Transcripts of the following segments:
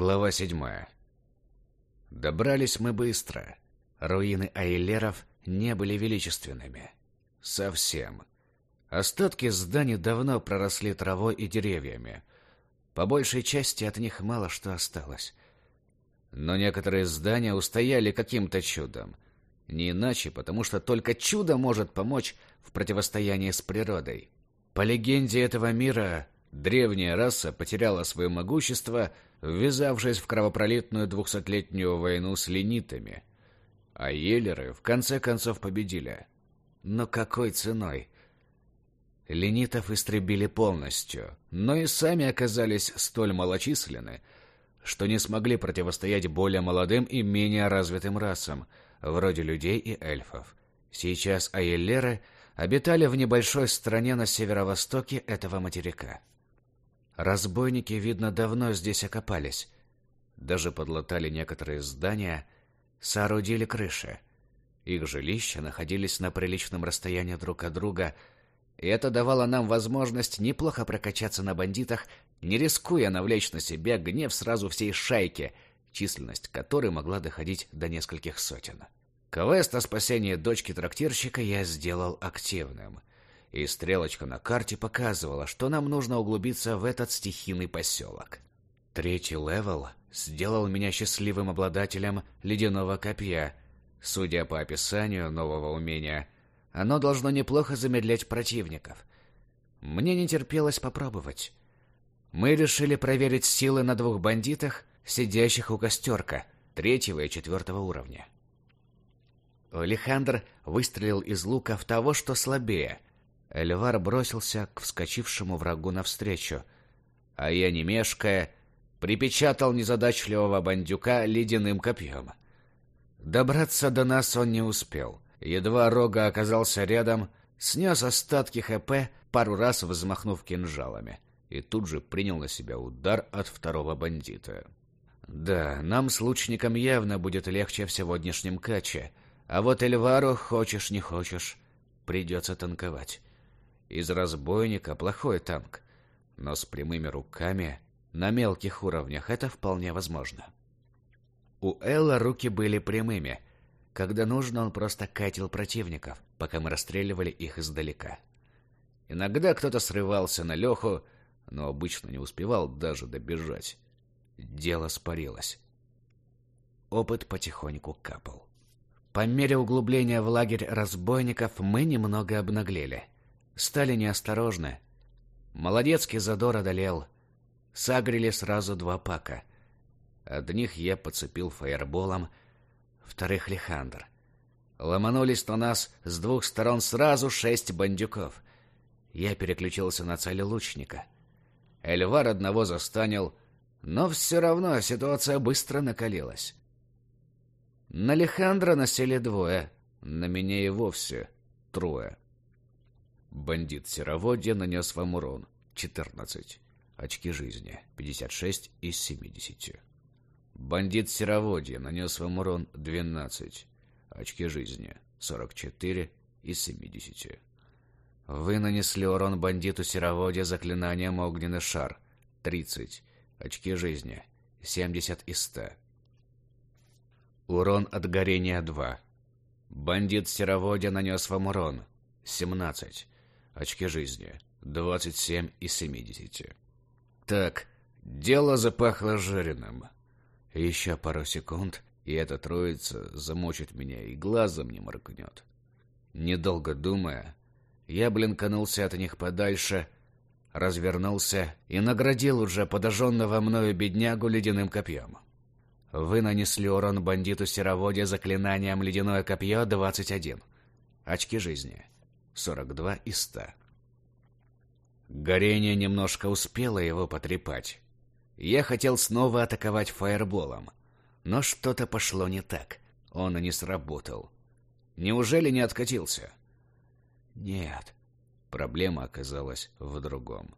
Глава седьмая. Добрались мы быстро. Руины Айлеров не были величественными. Совсем. Остатки зданий давно проросли травой и деревьями. По большей части от них мало что осталось. Но некоторые здания устояли каким-то чудом. Не иначе, потому что только чудо может помочь в противостоянии с природой. По легенде этого мира, древняя раса потеряла свое могущество, ввязавшись в кровопролитную двухсотлетнюю войну с ленитами. А елеры в конце концов победили. Но какой ценой? Ленитов истребили полностью, но и сами оказались столь малочисленны, что не смогли противостоять более молодым и менее развитым расам, вроде людей и эльфов. Сейчас Айеллеры обитали в небольшой стране на северо-востоке этого материка. Разбойники, видно, давно здесь окопались. Даже подлатали некоторые здания, соорудили крыши. Их жилища находились на приличном расстоянии друг от друга, и это давало нам возможность неплохо прокачаться на бандитах, не рискуя навлечь на себя гнев сразу всей шайки, численность которой могла доходить до нескольких сотен. Квест о спасении дочки трактирщика я сделал активным, и стрелочка на карте показывала, что нам нужно углубиться в этот стихийный поселок. Третий level сделал меня счастливым обладателем ледяного копья. Судя по описанию нового умения – оно должно неплохо замедлять противников. Мне не терпелось попробовать. Мы решили проверить силы на двух бандитах, сидящих у костерка, третьего и четвертого уровня. Алехандр выстрелил из лука в того, что слабее. Эльвар бросился к вскочившему врагу навстречу, а я, не мешкая, припечатал незадачливого бандюка ледяным копьем. Добраться до нас он не успел — Едва Рога оказался рядом, снес остатки ХП, пару раз взмахнув кинжалами, и тут же принял на себя удар от второго бандита. Да, нам с лучником явно будет легче в сегодняшнем каче, а вот Эльвару, хочешь не хочешь, придется танковать. Из разбойника плохой танк, но с прямыми руками на мелких уровнях это вполне возможно. У Элла руки были прямыми — когда нужно, он просто катил противников, пока мы расстреливали их издалека. Иногда кто-то срывался на Леху, но обычно не успевал даже добежать. Дело спарилось. Опыт потихоньку капал. По мере углубления в лагерь разбойников мы немного обнаглели. Стали неосторожны. Молодецкий задор одолел. Сагрили сразу два пака. Одних я подцепил фаерболом, вторых Лихандр. Ломанулись на нас с двух сторон сразу шесть бандюков. Я переключился на цели лучника. Эльвар одного застанил, но все равно ситуация быстро накалилась. На Лихандра насели двое, на меня и вовсе трое. Бандит Сероводья нанес вам урон 14. Очки жизни 56 из 70. Бандит Сероводье нанес вам урон 12. Очки жизни 44 из 70. Вы нанесли урон бандиту Сероводье заклинанием Огненный шар 30. Очки жизни 70 из 100. Урон от горения 2. Бандит Сероводье нанес вам урон 17. Очки жизни 27 из 70. Так, дело запахло жареным. Еще пару секунд, и эта троица замочит меня и глазом не моргнет. Недолго думая, я блинканулся от них подальше, развернулся и наградил уже подожженного мною беднягу ледяным копьем. Вы нанесли урон бандиту Сероводе заклинанием «Ледяное копье» 21. Очки жизни. 42 из 100. Горение немножко успело его потрепать, я хотел снова атаковать фаерболом, но что-то пошло не так. Он и не сработал. Неужели не откатился? Нет. Проблема оказалась в другом.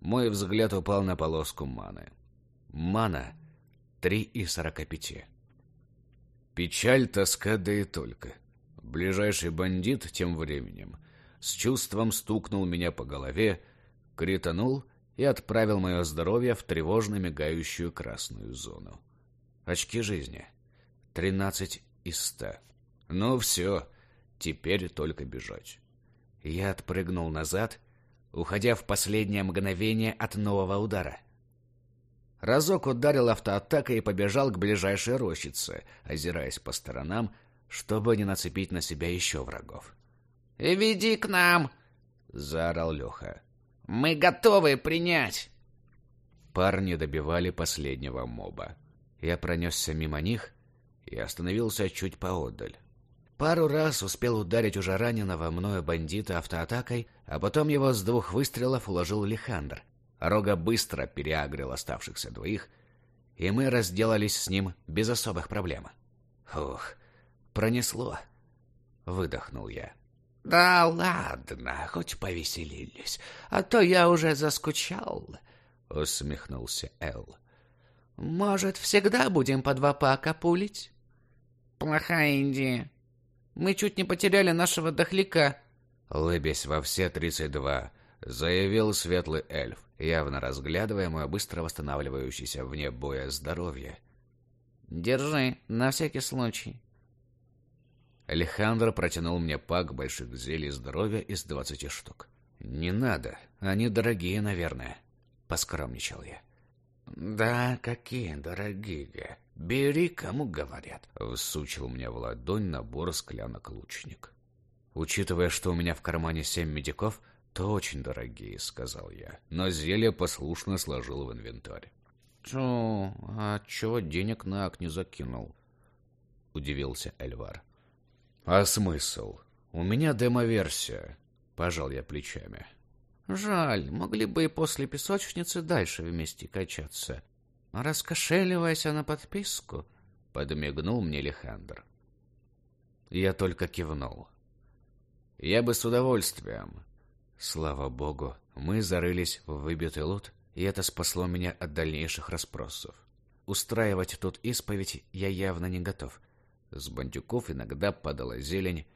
Мой взгляд упал на полоску маны. Мана — три из сорока пяти. Печаль, тоска, да и только. Ближайший бандит тем временем с чувством стукнул меня по голове, кританул и отправил мое здоровье в тревожно мигающую красную зону. Очки жизни. Тринадцать из ста. Ну все, теперь только бежать. Я отпрыгнул назад, уходя в последнее мгновение от нового удара. Разок ударил автоатакой и побежал к ближайшей рощице, озираясь по сторонам, чтобы не нацепить на себя еще врагов. «Веди к нам!» — заорал Леха. «Мы готовы принять!» Парни добивали последнего моба. Я пронесся мимо них и остановился чуть поодаль. Пару раз успел ударить уже раненого мною бандита автоатакой, а потом его с двух выстрелов уложил Лихандр. Рога быстро переагрил оставшихся двоих, и мы разделались с ним без особых проблем. Ух, пронесло. Выдохнул я. «Да ладно, хоть повеселились, а то я уже заскучал», — усмехнулся Эл. «Может, всегда будем по два пака пулить?» «Плохая идея. Мы чуть не потеряли нашего дохляка». Лыбясь во все тридцать два, заявил светлый эльф, явно разглядывая мое быстро восстанавливающееся вне боя здоровье. «Держи, на всякий случай». Алехандро протянул мне пак больших зелий здоровья из двадцати штук. «Не надо, они дорогие, наверное», — поскромничал я. «Да, какие дорогие. Бери, кому говорят», — всучил мне в ладонь набор склянок лучник. Учитывая, что у меня в кармане семь медиков, то очень дорогие, — сказал я, но зелье послушно сложил в инвентарь. «Чё, а чего денег на ак не закинул?» — удивился Эльвар. «А смысл? У меня демо-версия», — пожал я плечами. «Жаль, могли бы и после песочницы дальше вместе качаться. Раскошеливайся на подписку», — подмигнул мне Лехандр. Я только кивнул. Я бы с удовольствием. Слава богу, мы зарылись в выбитый лут, и это спасло меня от дальнейших расспросов. Устраивать тут исповедь я явно не готов. С бандюков иногда падала зелень,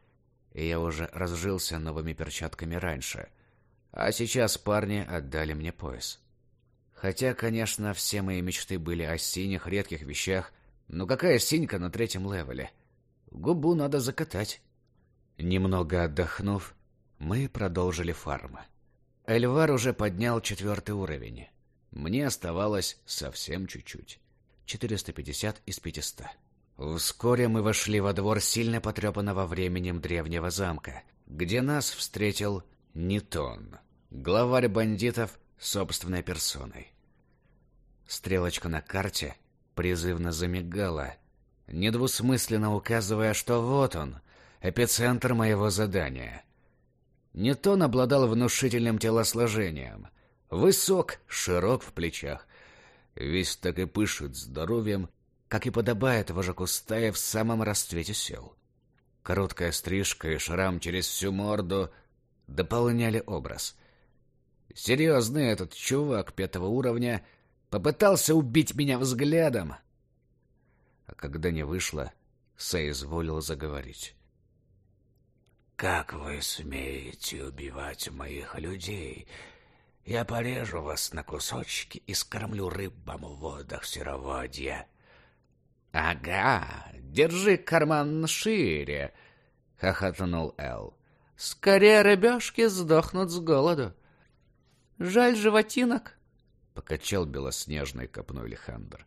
и я уже разжился новыми перчатками раньше. А сейчас парни отдали мне пояс. Хотя, конечно, все мои мечты были о синих редких вещах, но какая синька на третьем левеле? Губу надо закатать. Немного отдохнув, мы продолжили фарм. Эльвар уже поднял четвертый уровень. Мне оставалось совсем чуть-чуть. 450 из 500. Вскоре мы вошли во двор сильно потрепанного временем древнего замка, где нас встретил Нитон, главарь бандитов собственной персоной. Стрелочка на карте призывно замигала, недвусмысленно указывая, что вот он, эпицентр моего задания. Нитон обладал внушительным телосложением, высок, широк в плечах, весь так и пышет здоровьем как и подобает вожаку стаи в самом расцвете сил. Короткая стрижка и шрам через всю морду дополняли образ. Серьезный этот чувак пятого уровня попытался убить меня взглядом. А когда не вышло, соизволил заговорить. «Как вы смеете убивать моих людей? Я порежу вас на кусочки и скормлю рыбам в водах сероводья». «Ага, держи карман шире!» — хохотнул Эл. «Скорее рыбешки сдохнут с голоду!» «Жаль животинок!» — покачал белоснежной копной Лехандр.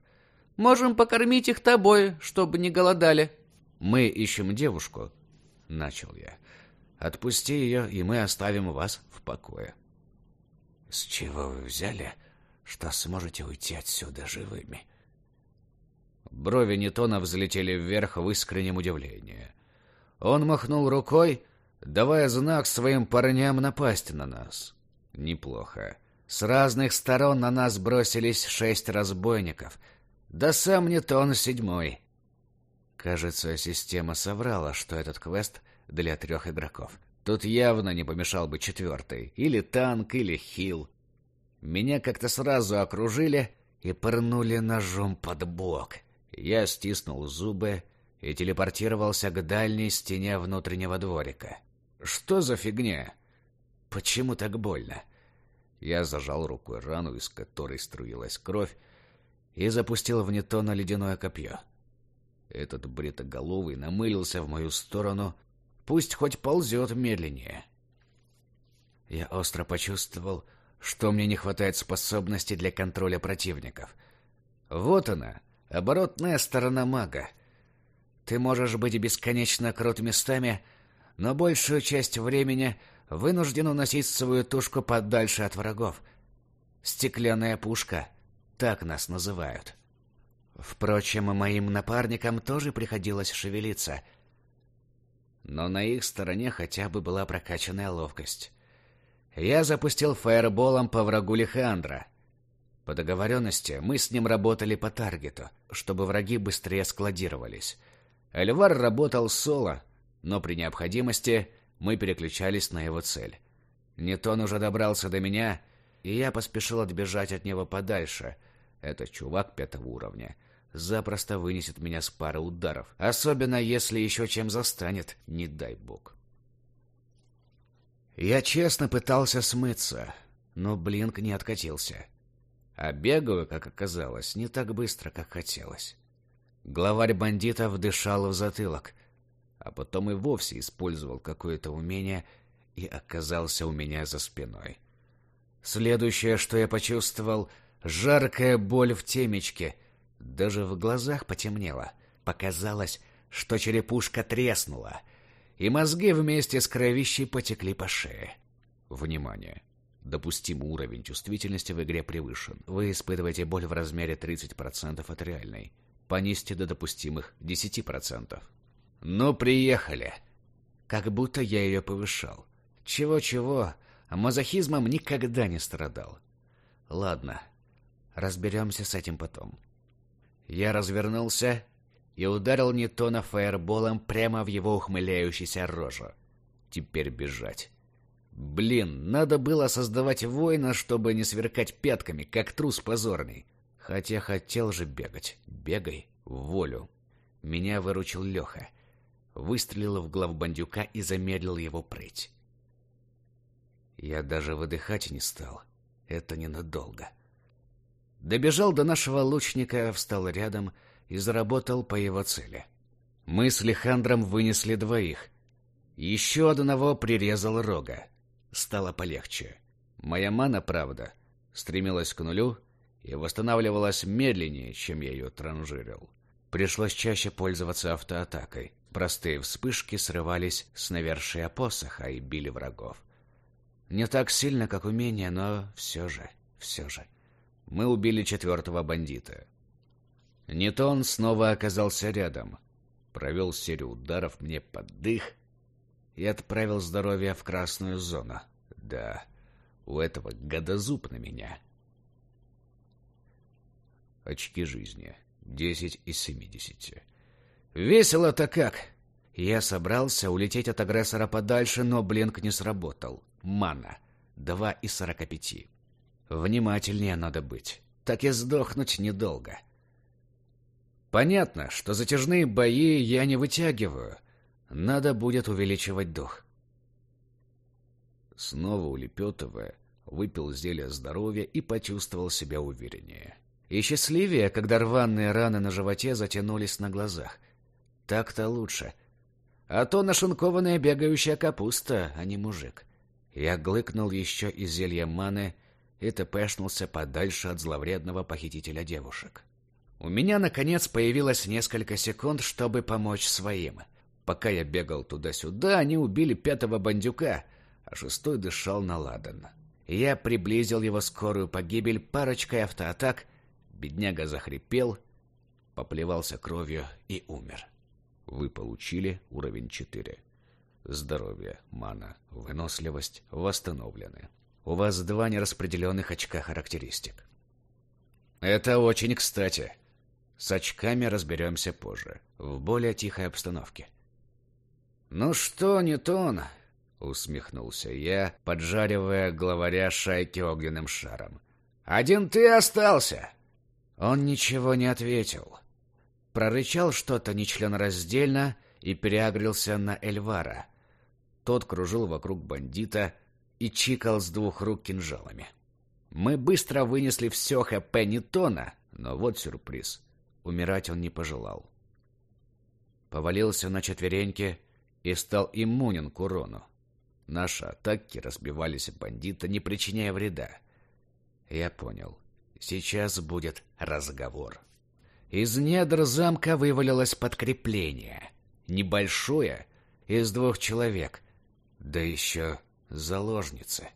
«Можем покормить их тобой, чтобы не голодали!» «Мы ищем девушку!» — начал я. «Отпусти ее, и мы оставим вас в покое». «С чего вы взяли, что сможете уйти отсюда живыми?» Брови Нетона взлетели вверх в искреннем удивлении. Он махнул рукой, давая знак своим парням напасть на нас. Неплохо. С разных сторон на нас бросились шесть разбойников. Да сам Нетон седьмой. Кажется, система соврала, что этот квест для трех игроков. Тут явно не помешал бы четвертый. Или танк, или хил. Меня как-то сразу окружили и пырнули ножом под бок. Я стиснул зубы и телепортировался к дальней стене внутреннего дворика. Что за фигня? Почему так больно? Я зажал рукой рану, из которой струилась кровь, и запустил в Нетона ледяное копье. Этот бритоголовый намылился в мою сторону, пусть хоть ползет медленнее. Я остро почувствовал, что мне не хватает способности для контроля противников. Вот она, оборотная сторона мага. Ты можешь быть бесконечно крут местами, но большую часть времени вынужден уносить свою тушку подальше от врагов. Стеклянная пушка, так нас называют. Впрочем, моим напарникам тоже приходилось шевелиться. Но на их стороне хотя бы была прокачанная ловкость. Я запустил фаерболом по врагу Лихандра. По договоренности мы с ним работали по таргету, чтобы враги быстрее складировались. Эльвар работал соло, но при необходимости мы переключались на его цель. Нетон уже добрался до меня, и я поспешил отбежать от него подальше. Этот чувак пятого уровня запросто вынесет меня с пары ударов, особенно если еще чем застанет, не дай бог. Я честно пытался смыться, но Блинк не откатился. А бегаю, как оказалось, не так быстро, как хотелось. Главарь бандитов дышал в затылок, а потом и вовсе использовал какое-то умение и оказался у меня за спиной. Следующее, что я почувствовал, жаркая боль в темечке. Даже в глазах потемнело. Показалось, что черепушка треснула, и мозги вместе с кровищей потекли по шее. Внимание! Допустимый уровень чувствительности в игре превышен. Вы испытываете боль в размере 30% от реальной. Понизьте до допустимых 10%. «Ну, приехали!» Как будто я ее повышал. Чего-чего, а мазохизмом никогда не страдал. Ладно, разберемся с этим потом. Я развернулся и ударил Нетона фаерболом прямо в его ухмыляющийся рожу. Теперь бежать. Блин, надо было создавать воина, чтобы не сверкать пятками, как трус позорный. Хотя хотел же бегать. Бегай в волю. Меня выручил Леха — выстрелил в глав бандюка и замедлил его прыть. Я даже выдыхать не стал. Это ненадолго. Добежал до нашего лучника, встал рядом и заработал по его цели. Мы с Лехандром вынесли двоих. Еще одного прирезал рога. Стало полегче. Моя мана, правда, стремилась к нулю и восстанавливалась медленнее, чем я ее транжирил. Пришлось чаще пользоваться автоатакой. Простые вспышки срывались с навершия посоха и били врагов. Не так сильно, как умение, но все же, все же. Мы убили четвертого бандита. Нетон снова оказался рядом. Провел серию ударов мне под дых и отправил здоровье в красную зону. Да, у этого гадозуб на меня. Очки жизни. Десять из семидесяти. Весело-то как! Я собрался улететь от агрессора подальше, но блинк не сработал. Мана. Два из сорока пяти. Внимательнее надо быть. Так и сдохнуть недолго. Понятно, что затяжные бои я не вытягиваю. Надо будет увеличивать дух. Снова улепетывая, выпил зелье здоровья и почувствовал себя увереннее. И счастливее, когда рваные раны на животе затянулись на глазах — так-то лучше. А то нашинкованная бегающая капуста, а не мужик. Я глыкнул еще из зелья маны и тпшнулся подальше от зловредного похитителя девушек. У меня, наконец, появилось несколько секунд, чтобы помочь своим. Пока я бегал туда-сюда, они убили пятого бандюка, а шестой дышал на ладан. Я приблизил его скорую погибель парочкой автоатак, бедняга захрипел, поплевался кровью и умер. Вы получили уровень 4. Здоровье, мана, выносливость восстановлены. У вас два нераспределенных очка характеристик. Это очень кстати. С очками разберемся позже, в более тихой обстановке. Ну что, Ньютон? Усмехнулся я, поджаривая главаря шайки огненным шаром. Один ты остался. Он ничего не ответил прорычал что-то нечленораздельно и переагрился на Эльвара. Тот кружил вокруг бандита и чикал с двух рук кинжалами. Мы быстро вынесли все ХП Ньютона, но вот сюрприз. Умирать он не пожелал. Повалился на четвереньки и стал иммунен к урону. Наши атаки разбивались бандита, не причиняя вреда. Я понял. Сейчас будет разговор. Из недр замка вывалилось подкрепление. Небольшое, из двух человек. Да еще заложницы.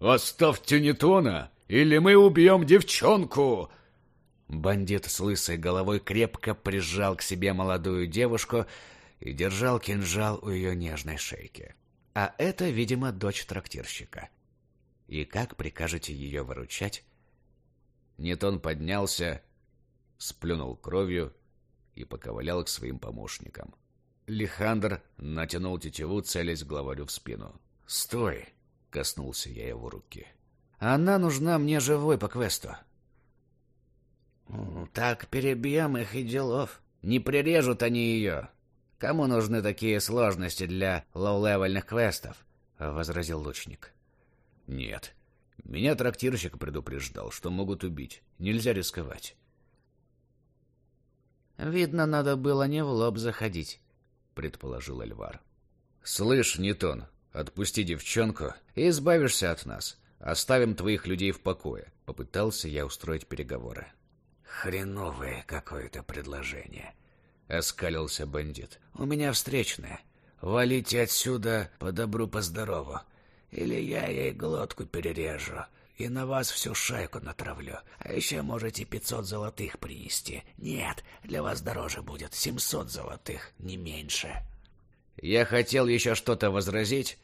«Оставьте Нетона, или мы убьем девчонку!» Бандит с лысой головой крепко прижал к себе молодую девушку и держал кинжал у ее нежной шейки. А это, видимо, дочь трактирщика. И как прикажете ее выручать? Нетон поднялся, сплюнул кровью и поковылял к своим помощникам. Лихандр натянул тетиву, целясь главарю в спину. «Стой!» — коснулся я его руки. «Она нужна мне живой по квесту. «Так перебьем их и делов. Не прирежут они ее. Кому нужны такие сложности для low-level ных квестов?» — возразил лучник. «Нет. Меня трактирщик предупреждал, что могут убить. Нельзя рисковать». «Видно, надо было не в лоб заходить», — предположил Эльвар. «Слышь, Нетон, отпусти девчонку и избавишься от нас. Оставим твоих людей в покое», — попытался я устроить переговоры. Хреновое какое-то предложение. Оскалился бандит. У меня встречная. Валите отсюда по добру, по здорову. Или я ей глотку перережу и на вас всю шайку натравлю. А еще можете пятьсот золотых принести. Нет, для вас дороже будет семьсот золотых, не меньше. Я хотел еще что-то возразить,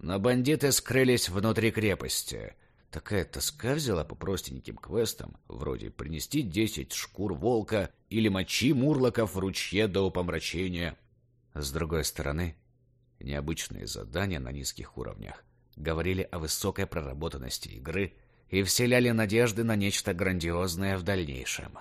но бандиты скрылись внутри крепости. Такая тоска взяла по простеньким квестам, вроде принести десять шкур волка или мочи мурлоков в ручье до упомрачения. С другой стороны, необычные задания на низких уровнях говорили о высокой проработанности игры и вселяли надежды на нечто грандиозное в дальнейшем.